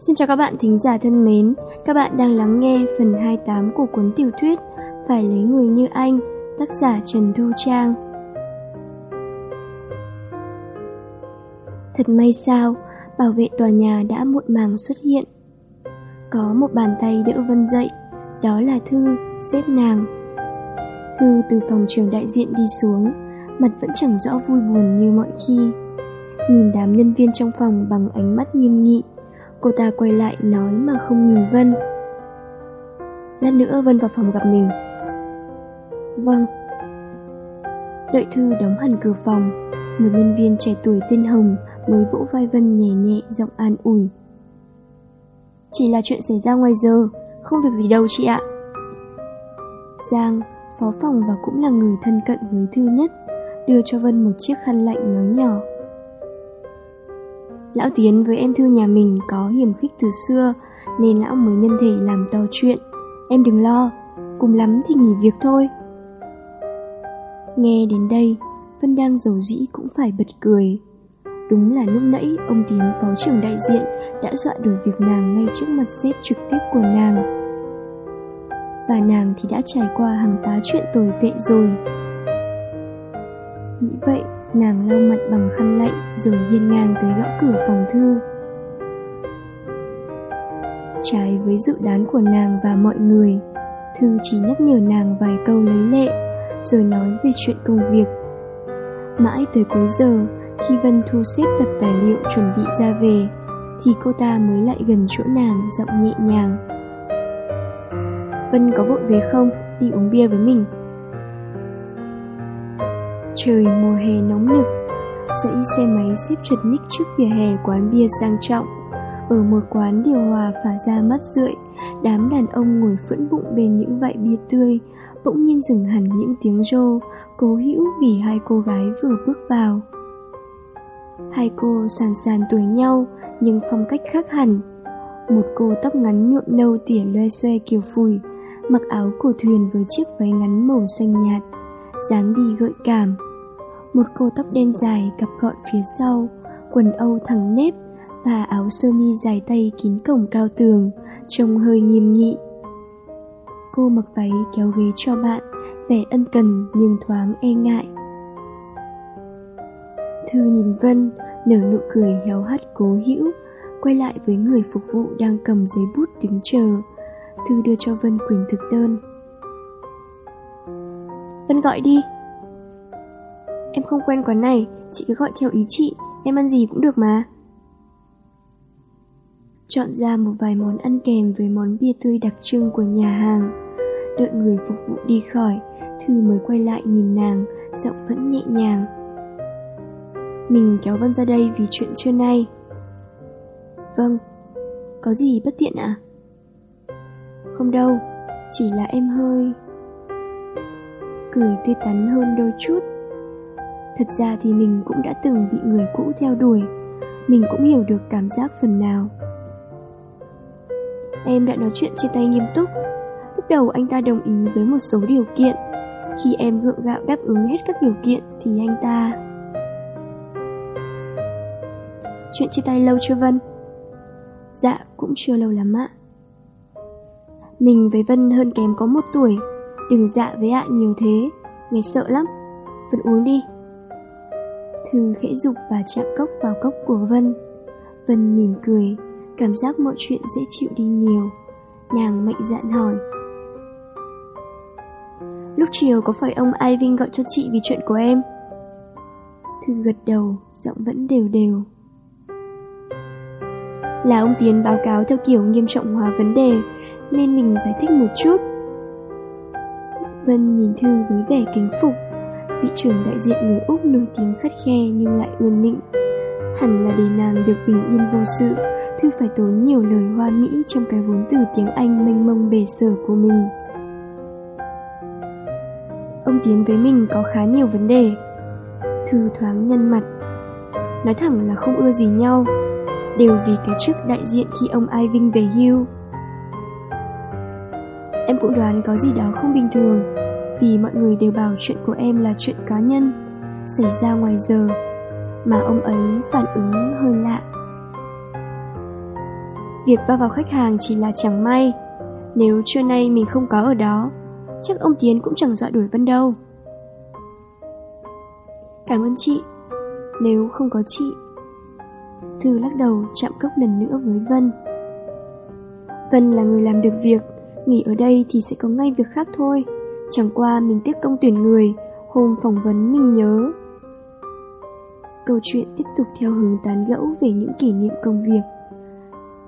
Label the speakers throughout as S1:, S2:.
S1: Xin chào các bạn thính giả thân mến, các bạn đang lắng nghe phần 28 của cuốn tiểu thuyết Phải lấy người như anh, tác giả Trần Thu Trang. Thật may sao, bảo vệ tòa nhà đã muộn màng xuất hiện. Có một bàn tay đỡ Vân dậy, đó là Thư, xếp nàng. Thư từ phòng trường đại diện đi xuống, mặt vẫn chẳng rõ vui buồn như mọi khi. Nhìn đám nhân viên trong phòng bằng ánh mắt nghiêm nghị, Cô ta quay lại nói mà không nhìn Vân. Lát nữa Vân vào phòng gặp mình. Vâng. Đợi Thư đóng hẳn cửa phòng Một nhân viên trẻ tuổi tên Hồng Mới vỗ vai Vân nhẹ nhẹ giọng an ủi. Chỉ là chuyện xảy ra ngoài giờ Không được gì đâu chị ạ. Giang, phó phòng và cũng là người thân cận với Thư nhất Đưa cho Vân một chiếc khăn lạnh nói nhỏ. Lão Tiến với em Thư nhà mình có hiểm khích từ xưa, Nên lão mới nhân thể làm to chuyện. Em đừng lo, Cùng lắm thì nghỉ việc thôi. Nghe đến đây, Vân đang giàu dĩ cũng phải bật cười. Đúng là lúc nãy, Ông Tiến phó trưởng đại diện Đã dọa đuổi việc nàng ngay trước mặt sếp trực tiếp của nàng. Và nàng thì đã trải qua hàng tá chuyện tồi tệ rồi. Nghĩ vậy Nàng lau mặt bằng khăn lạnh rồi hiên ngang tới gõ cửa phòng thư. Trái với dự đoán của nàng và mọi người, Thư chỉ nhắc nhở nàng vài câu lấy lệ, rồi nói về chuyện công việc. Mãi tới cuối giờ, khi Vân thu xếp tập tài liệu chuẩn bị ra về, thì cô ta mới lại gần chỗ nàng, giọng nhẹ nhàng. Vân có vội về không? Đi uống bia với mình. Trời mùa hè nóng nực. Dãy xe máy xếp chật ních trước vỉa hè quán bia sang trọng. Ở một quán điều hòa phả ra mắt rượi, Đám đàn ông ngồi phẫn bụng bên những vại bia tươi, Bỗng nhiên dừng hẳn những tiếng rô, Cố hữu vì hai cô gái vừa bước vào. Hai cô sàn sàn tuổi nhau, Nhưng phong cách khác hẳn. Một cô tóc ngắn nhuộm nâu tỉa loe xoe kiểu phùi, Mặc áo cổ thuyền với chiếc váy ngắn màu xanh nhạt, dáng đi gợi cảm một cô tóc đen dài cặp gọn phía sau, quần âu thẳng nếp và áo sơ mi dài tay kín cổng cao tường, trông hơi nghiêm nghị. Cô mặc váy kéo ghế cho bạn, vẻ ân cần nhưng thoáng e ngại. Thư nhìn Vân, nở nụ cười héo hắt cố hữu, quay lại với người phục vụ đang cầm giấy bút đứng chờ. Thư đưa cho Vân quyền thực đơn. Vân gọi đi. Không quen quán này, chị cứ gọi theo ý chị, em ăn gì cũng được mà. Chọn ra một vài món ăn kèm với món bia tươi đặc trưng của nhà hàng. Đợi người phục vụ đi khỏi, Thư mới quay lại nhìn nàng, giọng vẫn nhẹ nhàng. Mình kéo Vân ra đây vì chuyện trưa nay. Vâng, có gì bất tiện ạ? À? Không đâu, chỉ là em hơi... Cười tươi tắn hơn đôi chút Thật ra thì mình cũng đã từng bị người cũ theo đuổi. Mình cũng hiểu được cảm giác phần nào. Em đã nói chuyện chia tay nghiêm túc. Lúc đầu anh ta đồng ý với một số điều kiện. Khi em gượng gạo đáp ứng hết các điều kiện Thì anh ta Chuyện chia tay lâu chưa Vân? Dạ cũng chưa lâu lắm ạ. Mình với Vân hơn kém có một tuổi. Đừng dạ với ạ nhiều thế. Nghe sợ lắm. Vân uống đi. Thư khẽ dục và chạm cốc vào cốc của Vân. Vân mỉm cười Cảm giác mọi chuyện dễ chịu đi nhiều. Nàng mạnh dạn hỏi. Lúc chiều có phải ông Iving gọi cho chị vì chuyện của em? Thư gật đầu, giọng vẫn đều đều. Là ông Tiến báo cáo theo kiểu nghiêm trọng hóa vấn đề Nên mình giải thích một chút. Vân nhìn Thư với vẻ kính phục vị trưởng đại diện người Úc nổi tiếng khắt khe nhưng lại ươn nịnh. Hẳn là để nàng được bình yên vô sự, Thư phải tốn nhiều lời hoa mỹ trong cái vốn từ tiếng Anh mênh mông bề sở của mình. Ông Tiến với mình có khá nhiều vấn đề. Thư thoáng nhân mặt. Nói thẳng là không ưa gì nhau, đều vì cái chức đại diện khi ông ai vinh về hưu. Em cũng đoán có gì đó không bình thường vì mọi người đều bảo chuyện của em là chuyện cá nhân, xảy ra ngoài giờ, mà ông ấy phản ứng hơi lạ. Việc va vào khách hàng chỉ là chẳng may. Nếu trưa nay mình không có ở đó Chắc ông Tiến cũng chẳng dọa đuổi Vân đâu. Cảm ơn chị. Nếu không có chị Thư lắc đầu chạm cốc lần nữa với Vân. Vân là người làm được việc Nghỉ ở đây thì sẽ có ngay việc khác thôi. Chẳng qua mình tiếp công tuyển người, Hôm phỏng vấn mình nhớ. Câu chuyện tiếp tục theo hướng tán gẫu về những kỷ niệm công việc.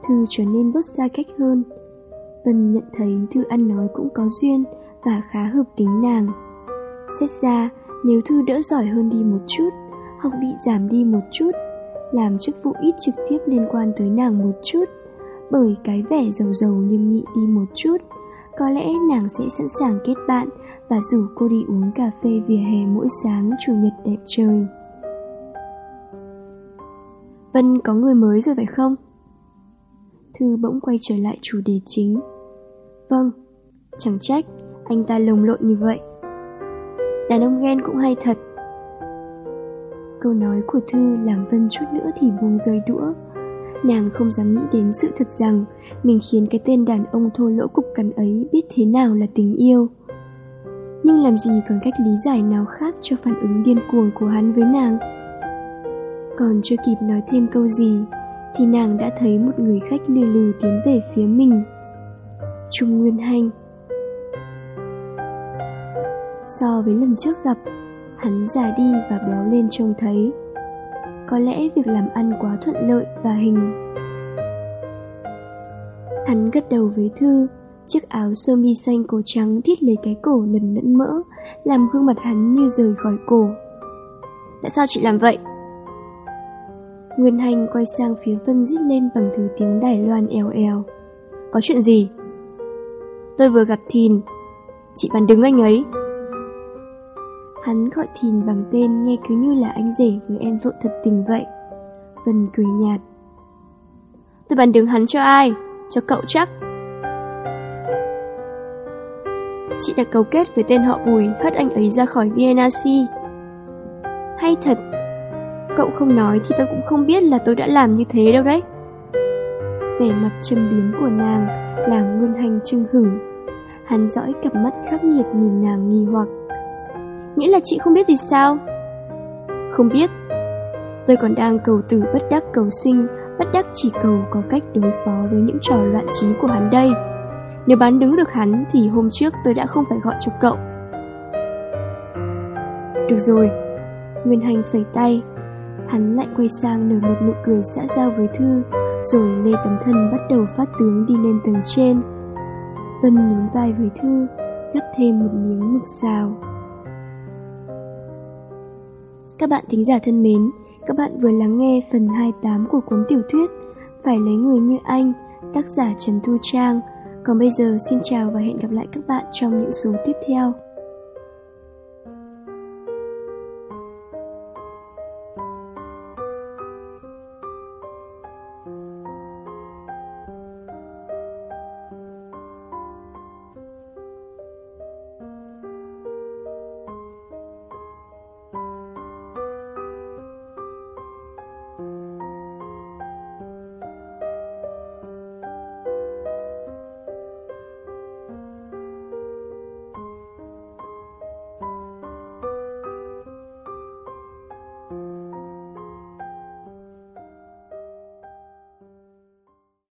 S1: Thư trở nên bớt xa cách hơn. Vân nhận thấy Thư ăn nói cũng có duyên Và khá hợp tính nàng. Xét ra, nếu Thư đỡ giỏi hơn đi một chút Học bị giảm đi một chút, Làm chức vụ ít trực tiếp liên quan tới nàng một chút, Bởi cái vẻ giàu giàu nghiêm nghị đi một chút có lẽ nàng sẽ sẵn sàng kết bạn Và rủ cô đi uống cà phê vỉa hè mỗi sáng chủ nhật đẹp trời. Vân có người mới rồi phải không? Thư bỗng quay trở lại chủ đề chính. Vâng, chẳng trách Anh ta lồng lộn như vậy. Đàn ông ghen cũng hay thật. Câu nói của Thư làm Vân chút nữa thì buông rơi đũa. Nàng không dám nghĩ đến sự thật rằng Mình khiến cái tên đàn ông thô lỗ cục cằn ấy biết thế nào là tình yêu. Nhưng làm gì còn cách lý giải nào khác cho phản ứng điên cuồng của hắn với nàng? Còn chưa kịp nói thêm câu gì Thì nàng đã thấy một người khách lừ lừ tiến về phía mình. Trung Nguyên Hanh. So với lần trước gặp, hắn già đi và béo lên trông thấy. Có lẽ việc làm ăn quá thuận lợi và hình. Hắn gật đầu với Thư, chiếc áo sơ mi xanh cổ trắng thít lấy cái cổ lần lẫn mỡ, làm gương mặt hắn như rời khỏi cổ. Tại sao chị làm vậy? Nguyên Hành quay sang phía Vân rít lên bằng thứ tiếng Đài Loan eo eo. Có chuyện gì? Tôi vừa gặp Thìn, chị bàn đứng anh ấy. Hắn gọi Thìn bằng tên nghe cứ như là anh rể với em vợ thật tình vậy. Vân cười nhạt. Tôi bàn đứng hắn cho ai? Cho cậu chắc. Chị đã cấu kết với tên họ Bùi hất anh ấy ra khỏi VNRC. Hay thật, cậu không nói thì tôi cũng không biết là tôi đã làm như thế đâu đấy. Vẻ mặt châm biếm của nàng làm Nguyên Hành trưng hửng. Hắn dõi cặp mắt khắc nghiệt nhìn nàng nghi hoặc. Nghĩa là chị không biết gì sao? Không biết. Tôi còn đang cầu tử bất đắc cầu sinh, Bất đắc chỉ cầu có cách đối phó với những trò loạn trí của hắn đây. Nếu bán đứng được hắn Thì hôm trước tôi đã không phải gọi cho cậu. Được rồi. Nguyên Hành phẩy tay. Hắn lại quay sang nở một nụ cười xã giao với Thư, Rồi Lê Tấm Thân bắt đầu phát tướng đi lên tầng trên. Vân nhún vai với Thư Gắp thêm một miếng mực xào các bạn thính giả thân mến, các bạn vừa lắng nghe phần 28 của cuốn tiểu thuyết Phải lấy người như anh, tác giả Trần Thu Trang. Còn bây giờ xin chào và hẹn gặp lại các bạn trong những số tiếp theo.